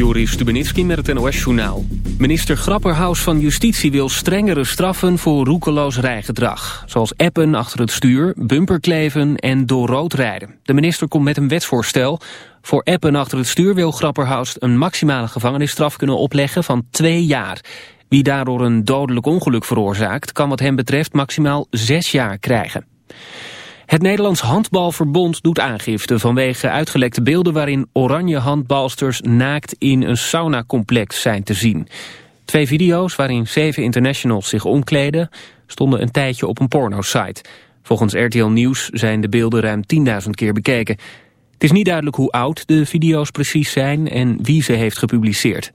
Joris Stubenitski met het NOS-journaal. Minister Grapperhaus van Justitie wil strengere straffen voor roekeloos rijgedrag. Zoals appen achter het stuur, bumperkleven en door rood rijden. De minister komt met een wetsvoorstel. Voor appen achter het stuur wil Grapperhaus een maximale gevangenisstraf kunnen opleggen van twee jaar. Wie daardoor een dodelijk ongeluk veroorzaakt, kan wat hem betreft maximaal zes jaar krijgen. Het Nederlands Handbalverbond doet aangifte vanwege uitgelekte beelden waarin oranje handbalsters naakt in een saunacomplex zijn te zien. Twee video's waarin zeven internationals zich omkleden stonden een tijdje op een pornosite. Volgens RTL Nieuws zijn de beelden ruim 10.000 keer bekeken. Het is niet duidelijk hoe oud de video's precies zijn en wie ze heeft gepubliceerd.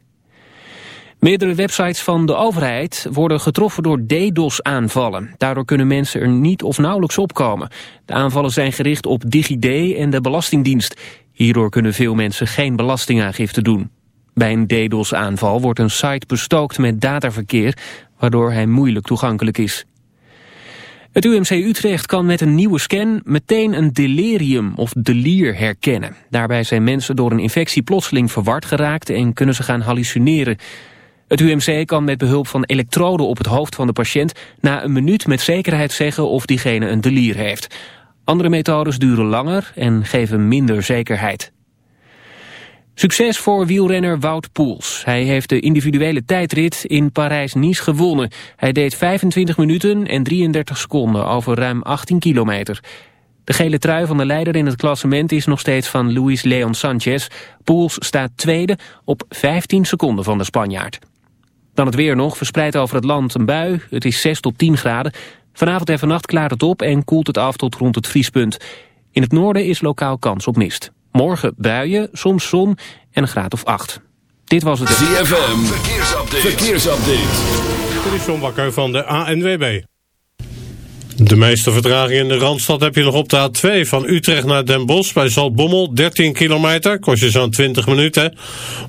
Meerdere websites van de overheid worden getroffen door DDoS-aanvallen. Daardoor kunnen mensen er niet of nauwelijks opkomen. De aanvallen zijn gericht op DigiD en de Belastingdienst. Hierdoor kunnen veel mensen geen belastingaangifte doen. Bij een DDoS-aanval wordt een site bestookt met dataverkeer... waardoor hij moeilijk toegankelijk is. Het UMC Utrecht kan met een nieuwe scan meteen een delirium of delier herkennen. Daarbij zijn mensen door een infectie plotseling verward geraakt en kunnen ze gaan hallucineren. Het UMC kan met behulp van elektroden op het hoofd van de patiënt... na een minuut met zekerheid zeggen of diegene een delier heeft. Andere methodes duren langer en geven minder zekerheid. Succes voor wielrenner Wout Poels. Hij heeft de individuele tijdrit in Parijs-Nice gewonnen. Hij deed 25 minuten en 33 seconden over ruim 18 kilometer. De gele trui van de leider in het klassement is nog steeds van Luis Leon Sanchez. Poels staat tweede op 15 seconden van de Spanjaard. Dan het weer nog, verspreid over het land een bui. Het is 6 tot 10 graden. Vanavond en vannacht klaart het op en koelt het af tot rond het vriespunt. In het noorden is lokaal kans op mist. Morgen buien, soms zon en een graad of 8. Dit was het... ZFM, verkeersupdate. verkeersupdate. Dit is John Bakker van de ANWB. De meeste vertraging in de Randstad heb je nog op de A2 van Utrecht naar Den Bosch bij Zaltbommel, 13 kilometer, kost je zo'n 20 minuten.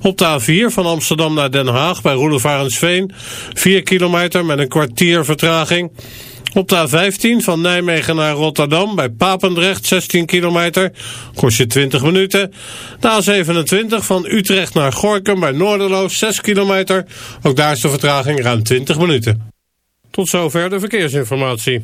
Op de A4 van Amsterdam naar Den Haag bij Roelevarensveen, 4 kilometer met een kwartier vertraging. Op de A15 van Nijmegen naar Rotterdam bij Papendrecht 16 kilometer, kost je 20 minuten. De A27 van Utrecht naar Gorkum bij Noorderloos 6 kilometer, ook daar is de vertraging ruim 20 minuten. Tot zover de verkeersinformatie.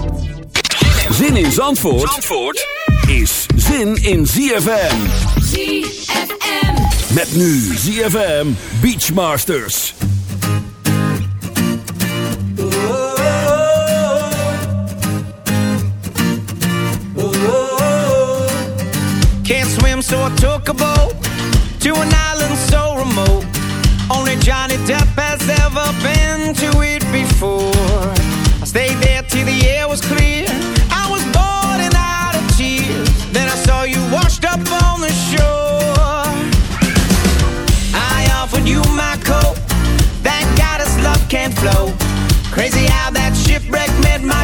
Zin in Zandvoort, Zandvoort is zin in ZFM. ZFM. Met nu ZFM Beachmasters. Can't swim, so I took a boat to an island so remote. Only Johnny Depp has ever been to it before. I stayed there till the air was clear. Flow. Crazy how that shipwreck made my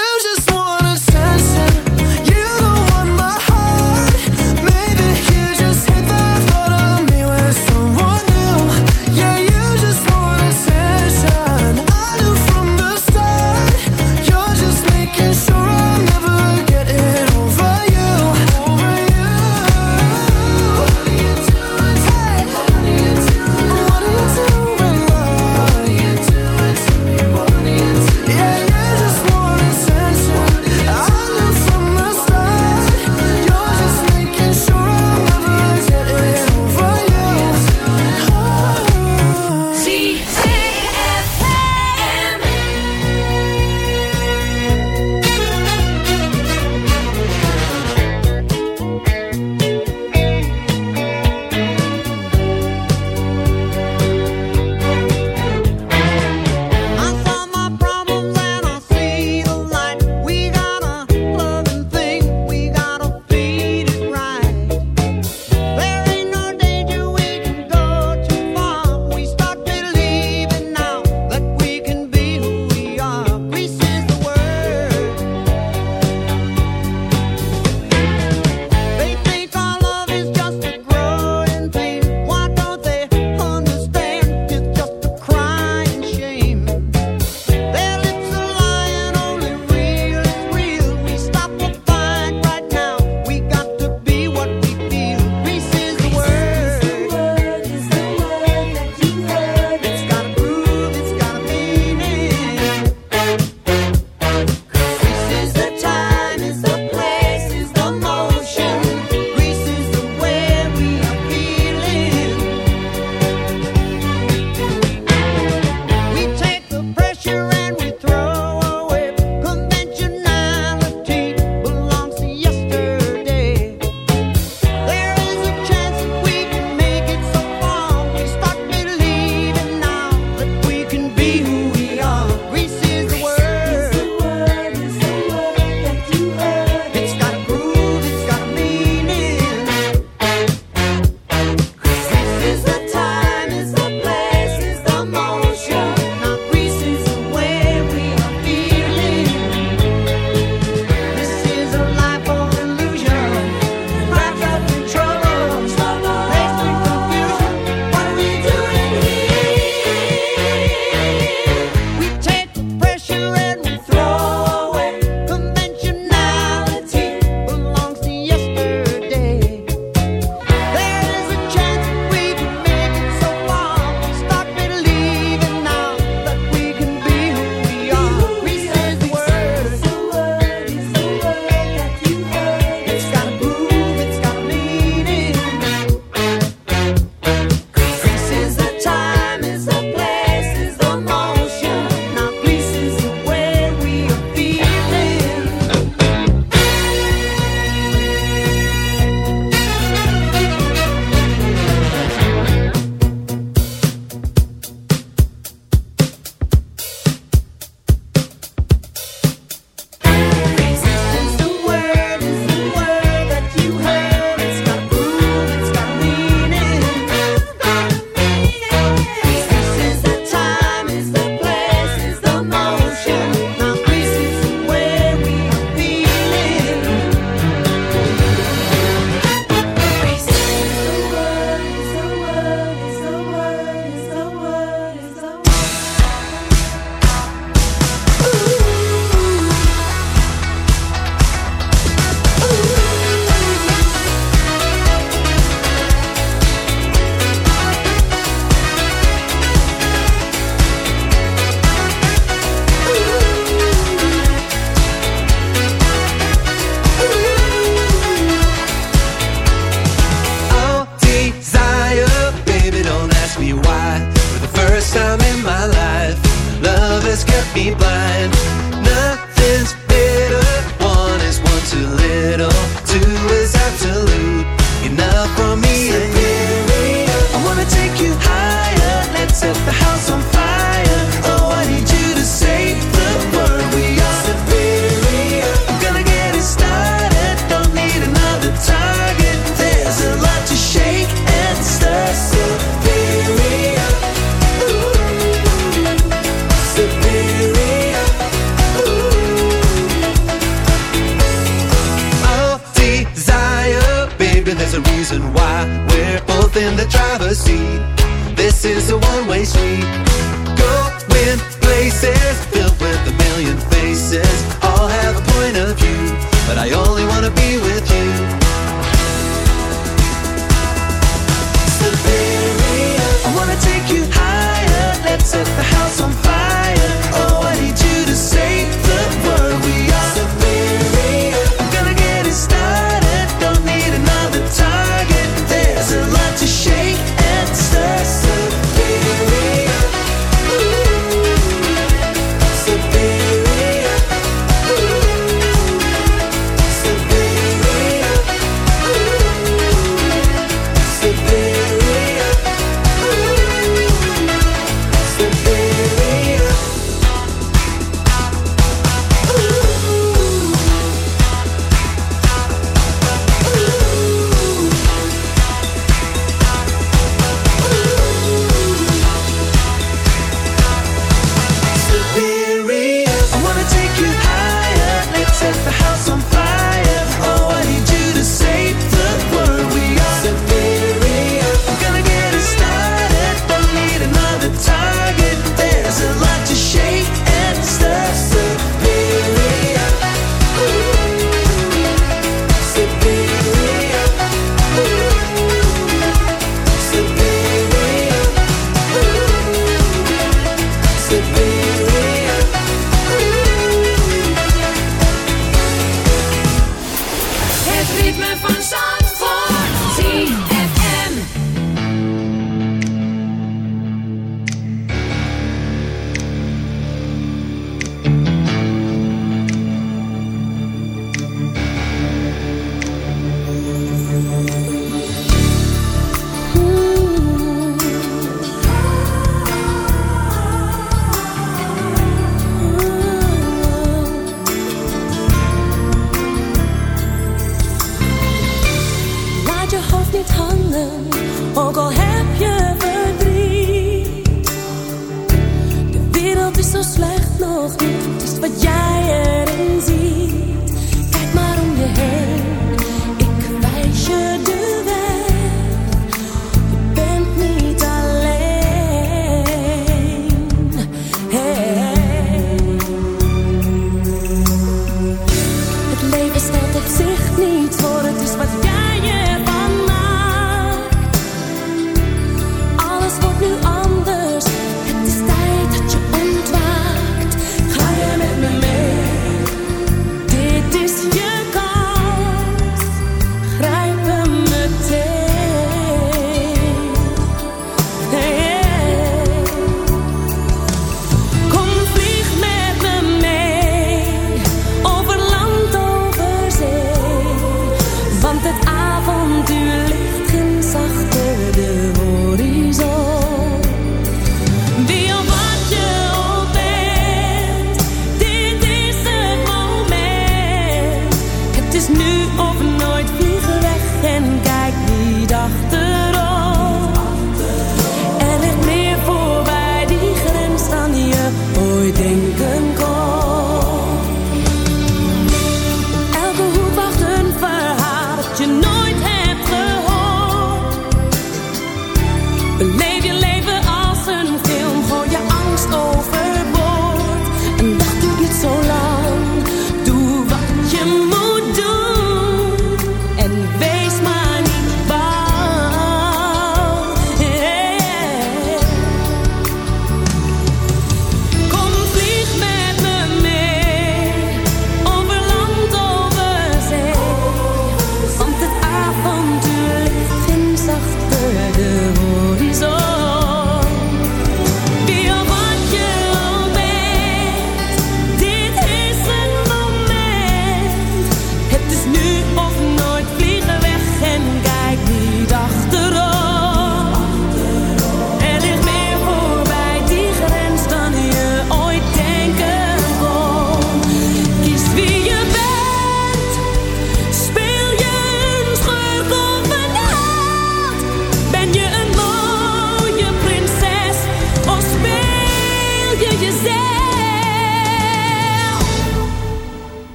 I wanna take you higher. Let's the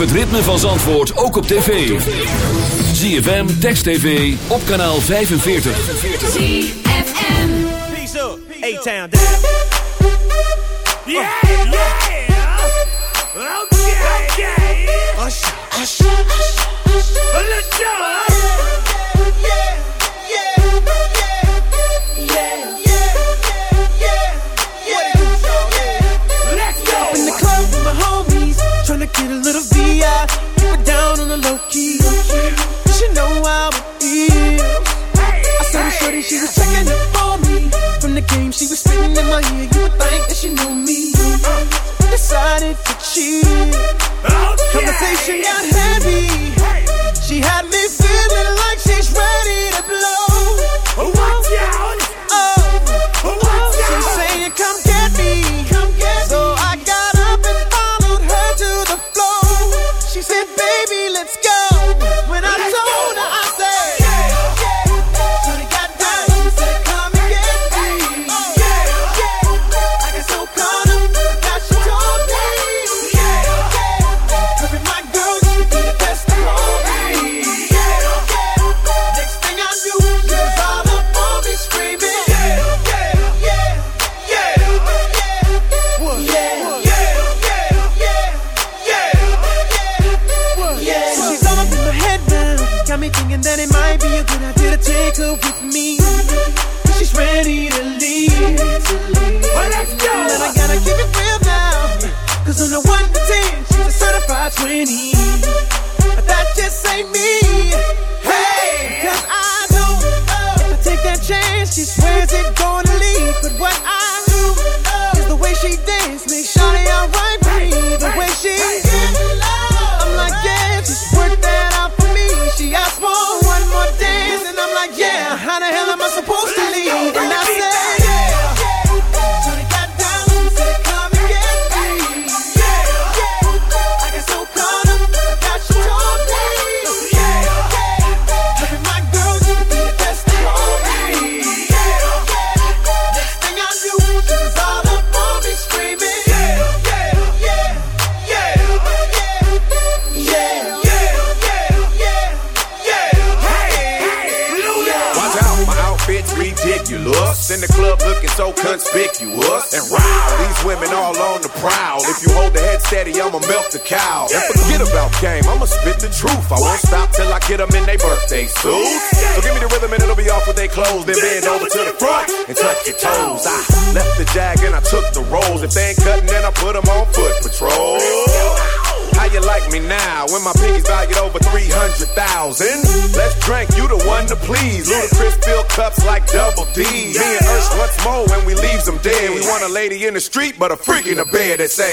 het ritme van Zandvoort ook op tv. ZFM, Text TV, op kanaal 45. ZFM. Peace up. A-Town clothes. Then bend over to the front and touch your toes. I left the jag and I took the rolls. If they ain't cutting, then I put them on foot patrol. How you like me now when my pinky's valued over 300,000? Let's drink, you the one to please. Ludacris fill cups like double D. Me and Ursh once more when we leaves them dead. We want a lady in the street, but a freak in the bed that say,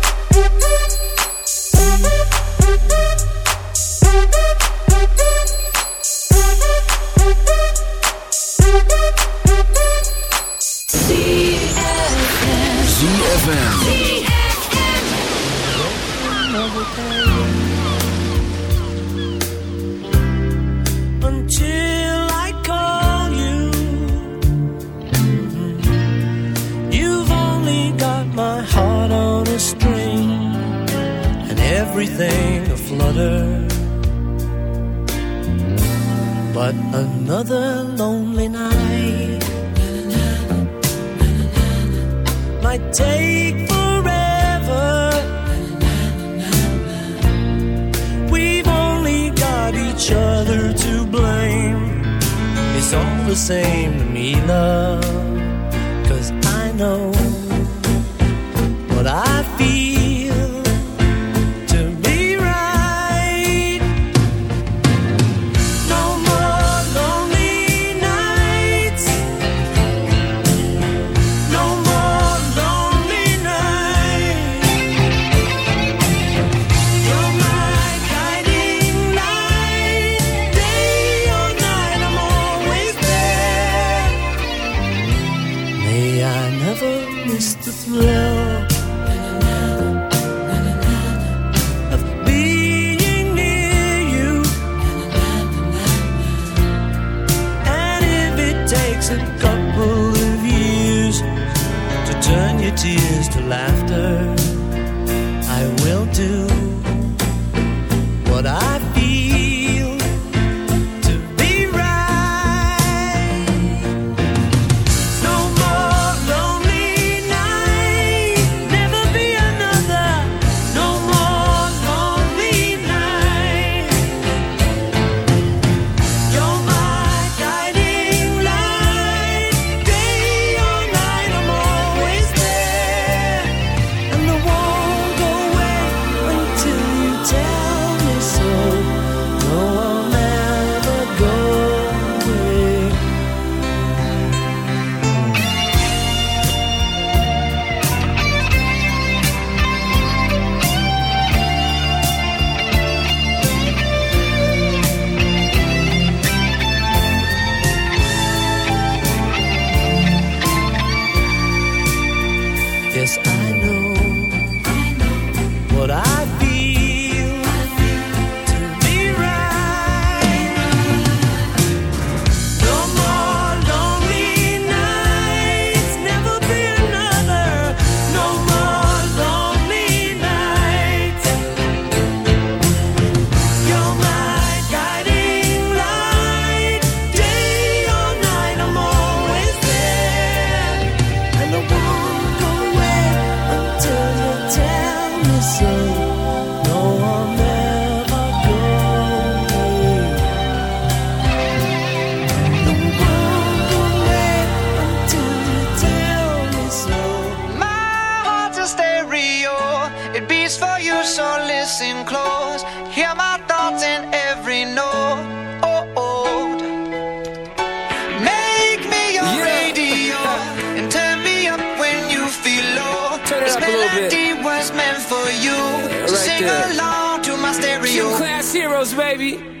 Sing along to my stereo. Gym class heroes, baby.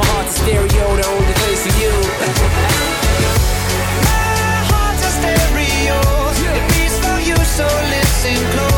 my heart's a stereo, the only place for you. My heart's a stereo. It beats for you, so listen close.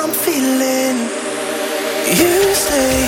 I'm feeling? You say,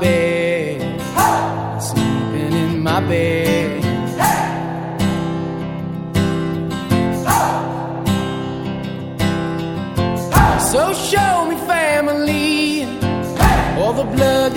bed, hey! sleeping in my bed. Hey! So show me family, hey! all the blood.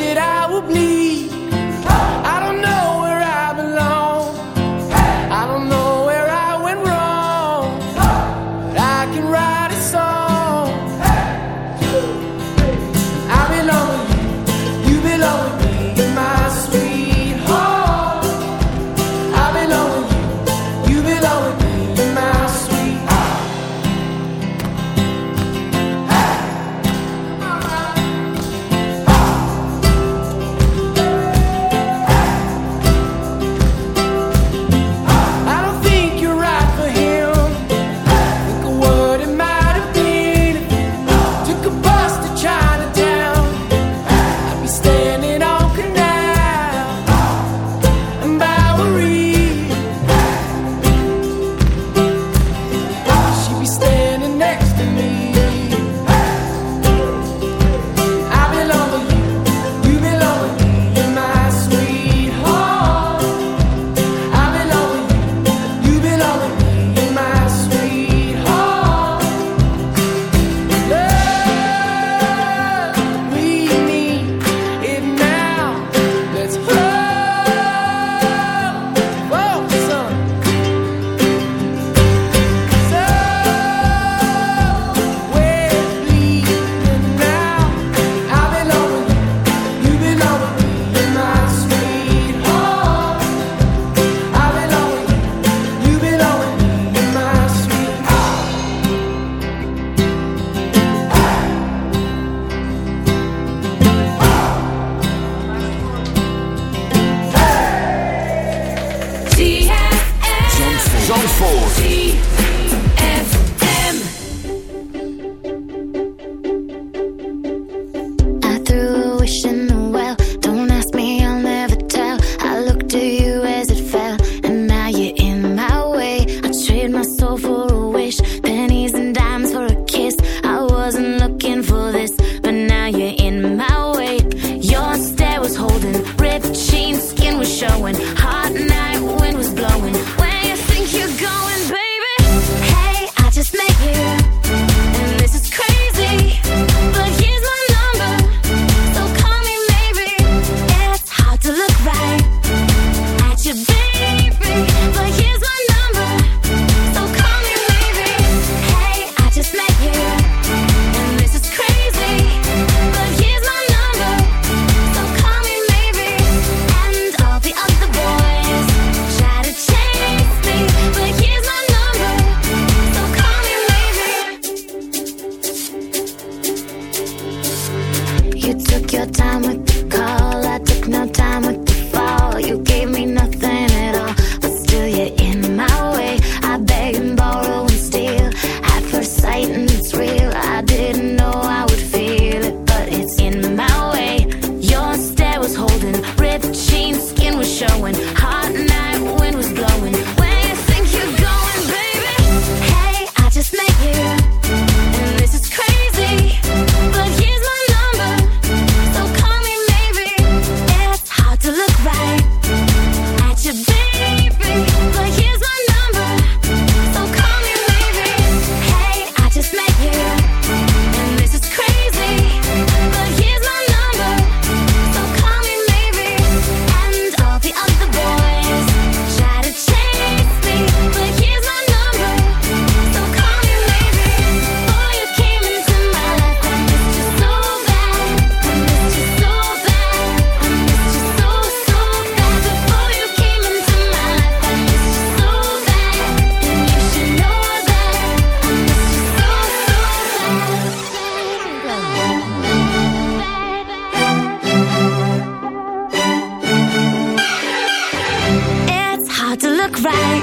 cry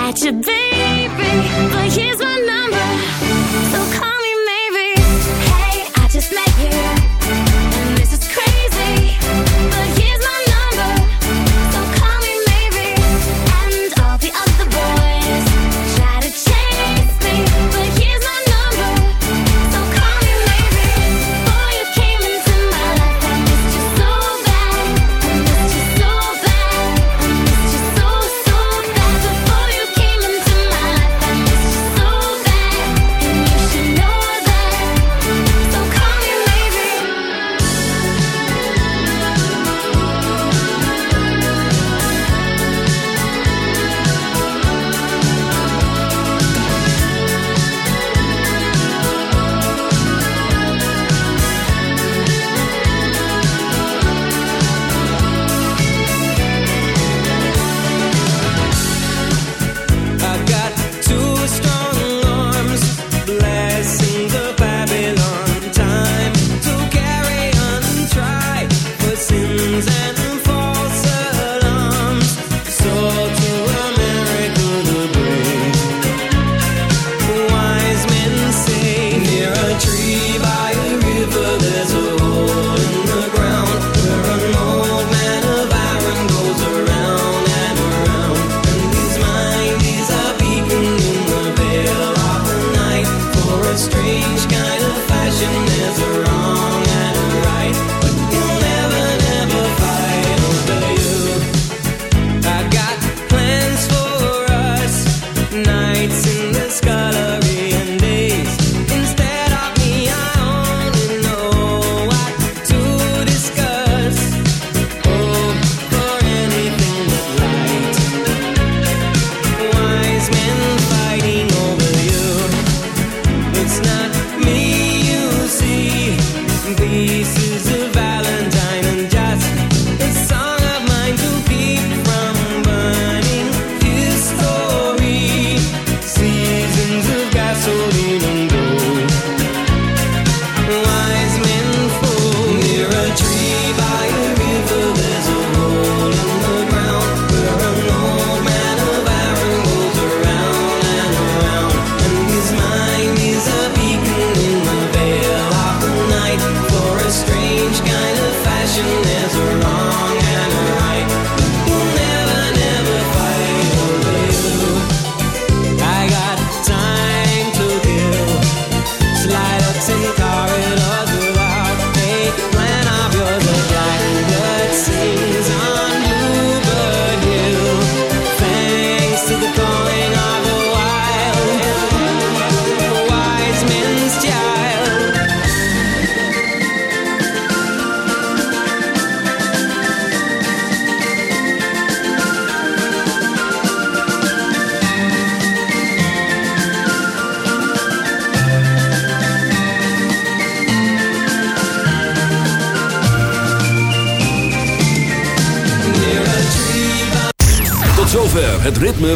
at your.